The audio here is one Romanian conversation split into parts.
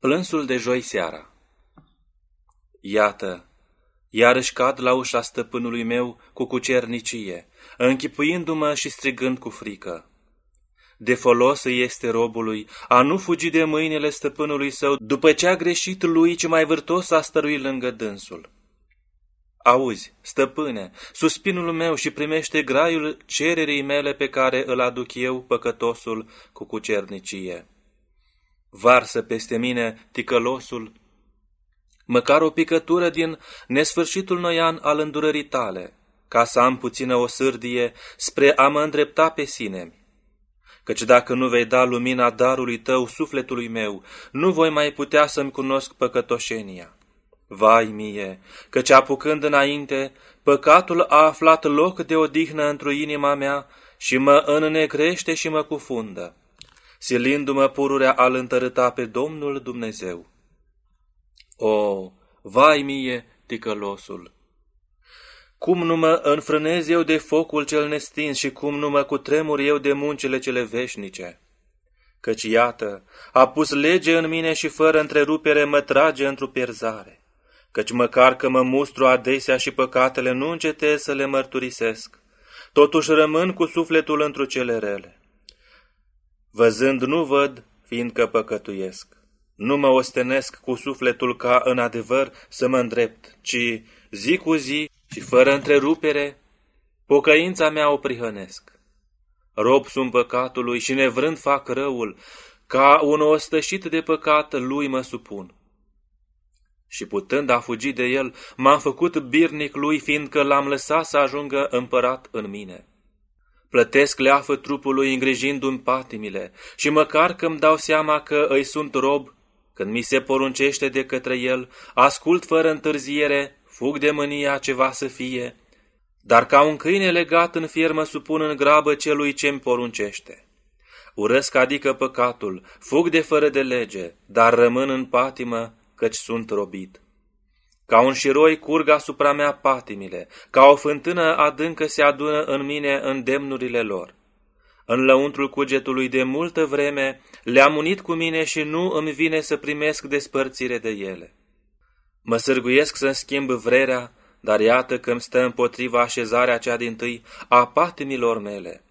Plânsul de joi seara Iată, iarăși cad la ușa stăpânului meu cu cucernicie, închipuindu-mă și strigând cu frică. De folos îi este robului a nu fugi de mâinile stăpânului său după ce a greșit lui ce mai vârtos a stărui lângă dânsul. Auzi, stăpâne, suspinul meu și primește graiul cererii mele pe care îl aduc eu, păcătosul, cu cucernicie varsă peste mine ticălosul, măcar o picătură din nesfârșitul noian al îndurării tale, ca să am puțină o sârdie spre a mă îndrepta pe sine. Căci dacă nu vei da lumina darului tău sufletului meu, nu voi mai putea să-mi cunosc păcătoșenia. Vai mie, căci apucând înainte, păcatul a aflat loc de odihnă într-o inima mea și mă înnegrește și mă cufundă silindu-mă pururea al întărâta pe Domnul Dumnezeu. O, vai mie, ticălosul! Cum nu mă înfrânez eu de focul cel nestins și cum nu mă cutremur eu de muncile cele veșnice? Căci iată, a pus lege în mine și fără întrerupere mă trage într-o pierzare. Căci măcar că mă mustru adesea și păcatele nu încetez să le mărturisesc, totuși rămân cu sufletul într-o cele rele. Văzând nu văd, fiindcă păcătuiesc. Nu mă ostenesc cu sufletul ca în adevăr să mă îndrept, ci zi cu zi și fără întrerupere, pocăința mea o prihănesc. Rob sunt păcatului și nevrând fac răul, ca un ostășit de păcat lui mă supun. Și putând a fugi de el, m-am făcut birnic lui, fiindcă l-am lăsat să ajungă împărat în mine. Plătesc leafă trupului îngrijindu-mi patimile și măcar că îmi dau seama că îi sunt rob, când mi se poruncește de către el, ascult fără întârziere, fug de mânia ce va să fie, dar ca un câine legat în fiermă supun în grabă celui ce-mi poruncește. Urăsc adică păcatul, fug de fără de lege, dar rămân în patimă, căci sunt robit. Ca un șiroi curg asupra mea patimile, ca o fântână adâncă se adună în mine îndemnurile lor. În lăuntrul cugetului de multă vreme le-am unit cu mine și nu îmi vine să primesc despărțire de ele. Mă sârguiesc să-mi schimb vrerea, dar iată că îmi stă împotriva așezarea cea din tâi a patimilor mele.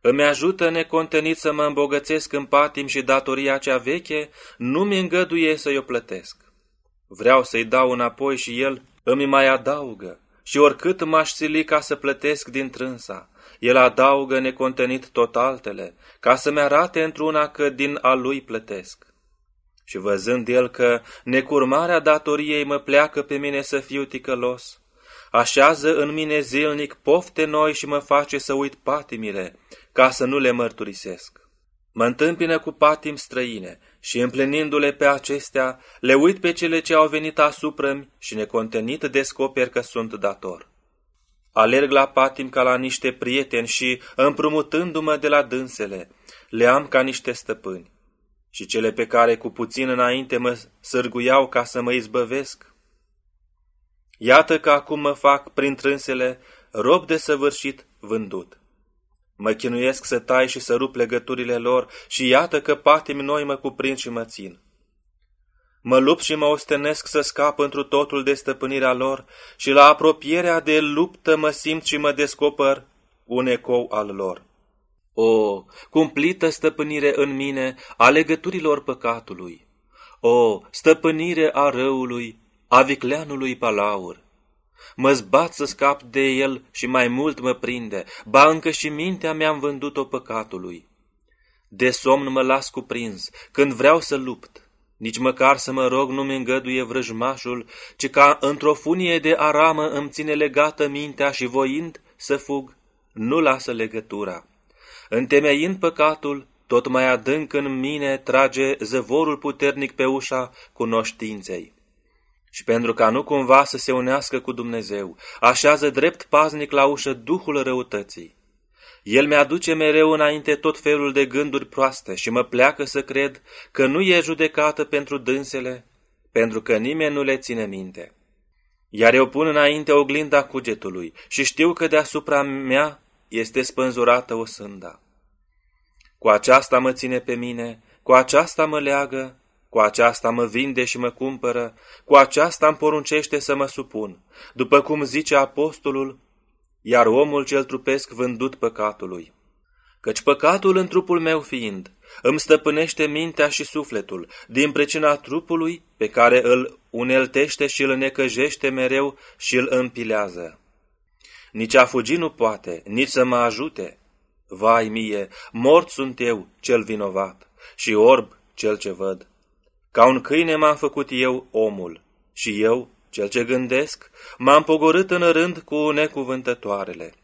Îmi ajută necontenit să mă îmbogățesc în patim și datoria cea veche nu mi îngăduie să-i o plătesc. Vreau să-i dau înapoi și el îmi mai adaugă. Și oricât m-aș sili ca să plătesc din trânsa, el adaugă necontenit tot altele, ca să-mi arate într-una că din a lui plătesc. Și văzând el că necurmarea datoriei mă pleacă pe mine să fiu ticălos, așează în mine zilnic pofte noi și mă face să uit patimile, ca să nu le mărturisesc. Mă întâmpină cu patim străine și împlinindu-le pe acestea, le uit pe cele ce au venit asupra și necontenit descoper că sunt dator. Alerg la patim ca la niște prieteni și, împrumutându-mă de la dânsele, le am ca niște stăpâni. Și cele pe care cu puțin înainte mă sârguiau ca să mă izbăvesc. Iată că acum mă fac prin trânsele rob de săvârșit vândut. Mă chinuiesc să tai și să rup legăturile lor și iată că patimi noi mă cuprind și mă țin. Mă lupt și mă ostenesc să scap întru totul de stăpânirea lor și la apropierea de luptă mă simt și mă descoper un ecou al lor. O, cumplită stăpânire în mine a legăturilor păcatului! O, stăpânire a răului, a vicleanului palaur! Mă zbat să scap de el și mai mult mă prinde, ba încă și mintea mi-am vândut-o păcatului. De somn mă las cuprins, când vreau să lupt. Nici măcar să mă rog nu-mi îngăduie vrăjmașul, ci ca într-o funie de aramă îmi ține legată mintea și voind să fug, nu lasă legătura. Întemeind păcatul, tot mai adânc în mine trage zăvorul puternic pe ușa cunoștinței. Și pentru ca nu cumva să se unească cu Dumnezeu, așează drept paznic la ușă Duhul răutății. El mi-aduce mereu înainte tot felul de gânduri proaste și mă pleacă să cred că nu e judecată pentru dânsele, pentru că nimeni nu le ține minte. Iar eu pun înainte oglinda cugetului și știu că deasupra mea este spânzurată o sânda. Cu aceasta mă ține pe mine, cu aceasta mă leagă cu aceasta mă vinde și mă cumpără, cu aceasta îmi poruncește să mă supun, după cum zice apostolul, iar omul cel trupesc vândut păcatului. Căci păcatul în trupul meu fiind, îmi stăpânește mintea și sufletul, din pricina trupului pe care îl uneltește și îl necăjește mereu și îl împilează. Nici a fugi nu poate, nici să mă ajute. Vai mie, mort sunt eu, cel vinovat, și orb, cel ce văd. Ca un câine m-am făcut eu omul, și eu, cel ce gândesc, m-am pogorât în rând cu necuvântătoarele.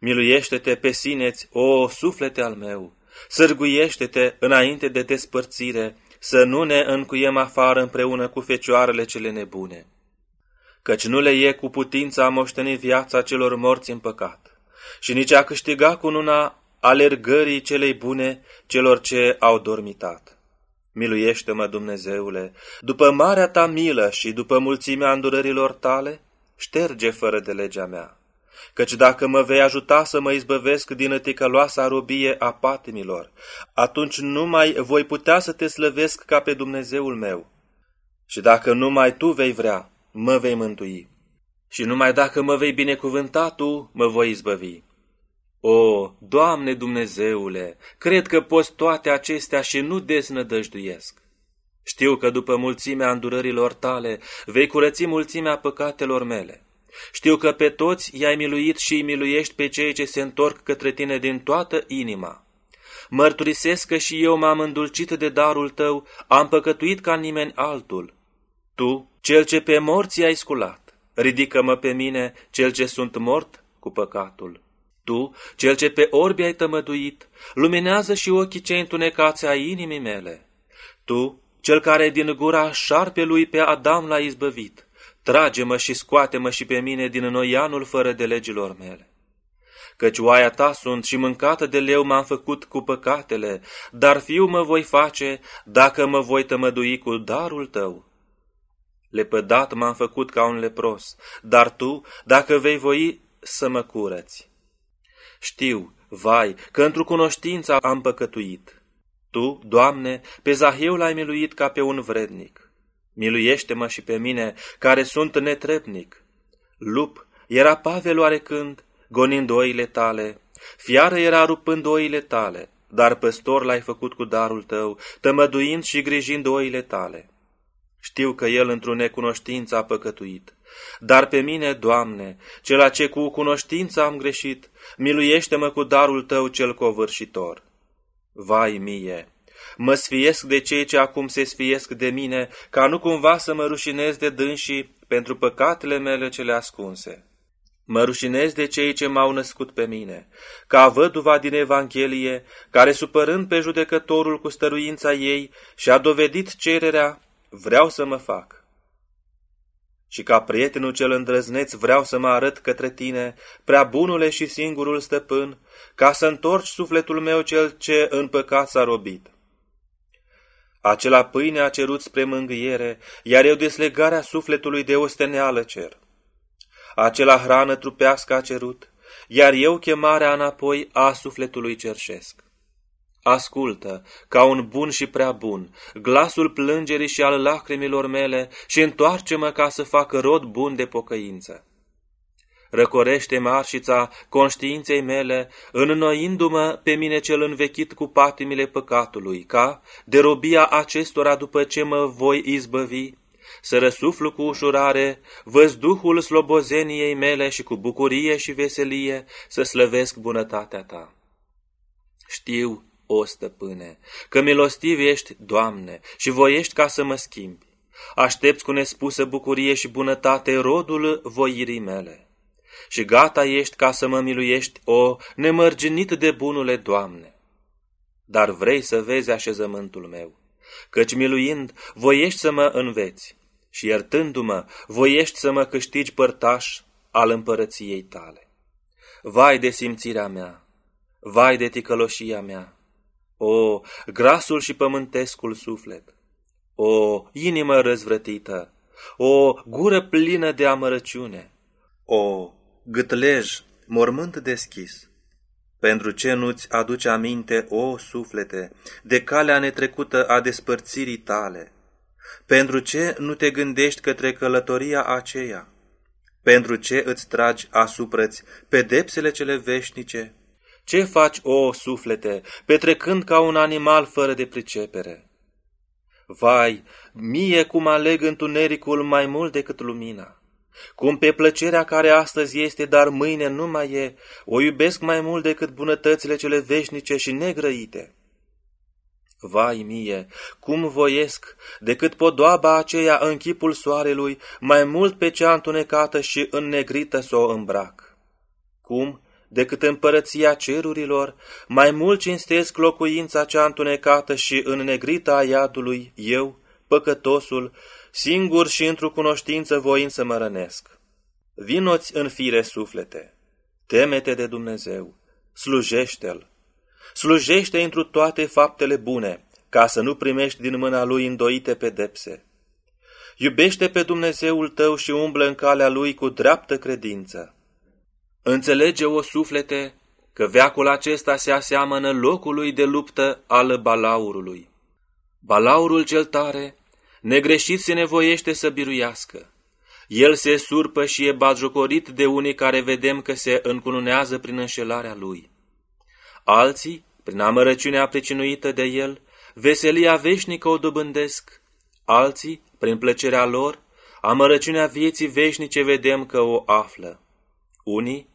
Miluiește-te pe sineți, o suflete al meu, sârguiește-te înainte de despărțire, să nu ne încuiem afară împreună cu fecioarele cele nebune. Căci nu le e cu putința a moșteni viața celor morți în păcat, și nici a câștiga cu una alergării celei bune celor ce au dormitat. Miluiește-mă, Dumnezeule, după marea ta milă și după mulțimea îndurărilor tale, șterge fără de legea mea. Căci dacă mă vei ajuta să mă izbăvesc din ticăloasa robie a patimilor, atunci nu mai voi putea să te slăvesc ca pe Dumnezeul meu. Și dacă numai tu vei vrea, mă vei mântui. Și numai dacă mă vei binecuvânta tu, mă voi izbăvi. O, Doamne Dumnezeule, cred că poți toate acestea și nu deznădăjduiesc. Știu că după mulțimea îndurărilor tale vei curăți mulțimea păcatelor mele. Știu că pe toți i-ai miluit și îi miluiești pe cei ce se întorc către tine din toată inima. Mărturisesc că și eu m-am îndulcit de darul tău, am păcătuit ca nimeni altul. Tu, cel ce pe morți ai sculat, ridică-mă pe mine, cel ce sunt mort cu păcatul. Tu, cel ce pe orbi ai tămăduit, luminează și ochii cei întunecați ai inimii mele. Tu, cel care din gura șarpelui pe Adam l-a izbăvit, trage-mă și scoate-mă și pe mine din noianul fără de legilor mele. Căci oaia ta sunt și mâncată de leu m-am făcut cu păcatele, dar fiu mă voi face dacă mă voi tămădui cu darul tău. Lepădat m-am făcut ca un lepros, dar tu, dacă vei voi, să mă curăți. Știu, vai, că într-o cunoștință am păcătuit. Tu, Doamne, pe Zahiu l-ai miluit ca pe un vrednic. Miluiește-mă și pe mine, care sunt netrepnic. Lup, era Pavel oarecând, gonind oile tale, fiară era rupând oile tale, dar păstor l-ai făcut cu darul tău, tămăduind și grijind oile tale. Știu că el într-o necunoștință a păcătuit. Dar pe mine, Doamne, cela ce cu cunoștință am greșit, miluiește-mă cu darul Tău cel covârșitor. Vai mie! Mă sfiesc de cei ce acum se sfiesc de mine, ca nu cumva să mă rușinez de dânsii pentru păcatele mele cele ascunse. Mă rușinez de cei ce m-au născut pe mine, ca văduva din Evanghelie, care supărând pe judecătorul cu stăruința ei și-a dovedit cererea, vreau să mă fac și ca prietenul cel îndrăzneț vreau să mă arăt către tine, prea bunule și singurul stăpân, ca să întorci sufletul meu cel ce în păcat s-a robit. Acela pâine a cerut spre mângâiere, iar eu deslegarea sufletului de osteneală cer. Acela hrană trupească a cerut, iar eu chemarea înapoi a sufletului cerșesc. Ascultă, ca un bun și prea bun, glasul plângerii și al lacrimilor mele și întoarce-mă ca să fac rod bun de pocăință. Răcorește marșița conștiinței mele, înnoindu-mă pe mine cel învechit cu patimile păcatului, ca, de robia acestora după ce mă voi izbăvi, să răsuflu cu ușurare, văzduhul slobozeniei mele și cu bucurie și veselie să slăvesc bunătatea ta. Știu o stăpâne, că milostiv ești, Doamne, și voiești ca să mă schimbi. Aștepți cu nespusă bucurie și bunătate rodul voirii mele. Și gata ești ca să mă miluiești, o nemărginit de bunule Doamne. Dar vrei să vezi așezământul meu, căci miluind, voiești să mă înveți și iertându-mă, voiești să mă câștigi părtaș al împărăției tale. Vai de simțirea mea, vai de ticăloșia mea, o, grasul și pământescul suflet! O, inimă răzvrătită! O, gură plină de amărăciune! O, gâtlej, mormânt deschis! Pentru ce nu-ți aduce aminte, o suflete, de calea netrecută a despărțirii tale? Pentru ce nu te gândești către călătoria aceea? Pentru ce îți tragi asupra-ți pedepsele cele veșnice? Ce faci, o suflete, petrecând ca un animal fără de pricepere? Vai, mie cum aleg întunericul mai mult decât lumina. Cum pe plăcerea care astăzi este, dar mâine nu mai e, o iubesc mai mult decât bunătățile cele veșnice și negrăite. Vai mie, cum voiesc, decât podoaba aceea în chipul soarelui, mai mult pe cea întunecată și înnegrită să o îmbrac. Cum, decât împărăția cerurilor, mai mult cinstesc locuința cea întunecată și înnegrită a iadului, eu, păcătosul, singur și într-o cunoștință voind să mă rănesc. Vinoți în fire suflete, temete de Dumnezeu, slujește-L, slujește întru toate faptele bune, ca să nu primești din mâna Lui îndoite pedepse. Iubește pe Dumnezeul tău și umblă în calea Lui cu dreaptă credință. Înțelege, o suflete, că veacul acesta se aseamănă locului de luptă al balaurului. Balaurul cel tare, negreșit se nevoiește să biruiască. El se surpă și e bajocorit de unii care vedem că se încununează prin înșelarea lui. Alții, prin amărăciunea pricinuită de el, veselia veșnică o dobândesc. Alții, prin plăcerea lor, amărăciunea vieții veșnice vedem că o află. Unii,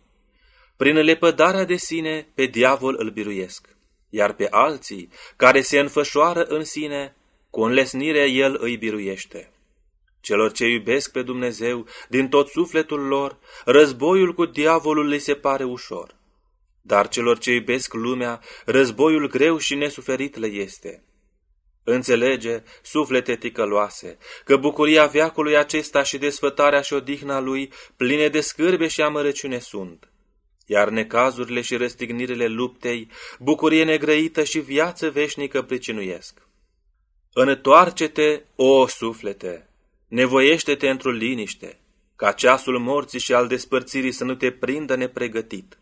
prin lepădarea de sine, pe diavol îl biruiesc, iar pe alții, care se înfășoară în sine, cu înlesnire el îi biruiește. Celor ce iubesc pe Dumnezeu din tot sufletul lor, războiul cu diavolul li se pare ușor. Dar celor ce iubesc lumea, războiul greu și nesuferit le este. Înțelege, suflete ticăloase, că bucuria veacului acesta și desfătarea și odihna lui, pline de scârbe și amărăciune sunt iar necazurile și răstignirile luptei, bucurie negrăită și viață veșnică pricinuiesc. Întoarce-te, o suflete, nevoiește-te într-o liniște, ca ceasul morții și al despărțirii să nu te prindă nepregătit.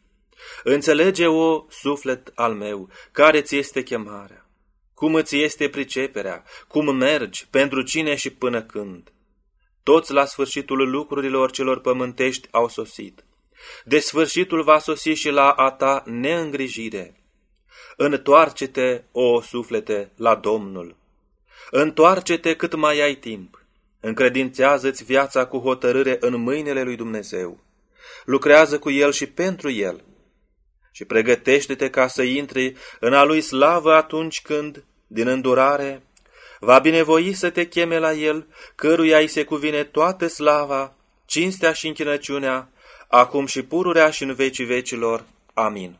Înțelege, o suflet al meu, care ți este chemarea, cum îți este priceperea, cum mergi, pentru cine și până când. Toți la sfârșitul lucrurilor celor pământești au sosit de sfârșitul va sosi și la a ta neîngrijire. Întoarce-te, o suflete, la Domnul. Întoarce-te cât mai ai timp. Încredințează-ți viața cu hotărâre în mâinile lui Dumnezeu. Lucrează cu El și pentru El. Și pregătește-te ca să intri în a Lui slavă atunci când, din îndurare, va binevoi să te cheme la El, căruia îi se cuvine toată slava, cinstea și închinăciunea, acum și pururea și în vecii vecilor. Amin.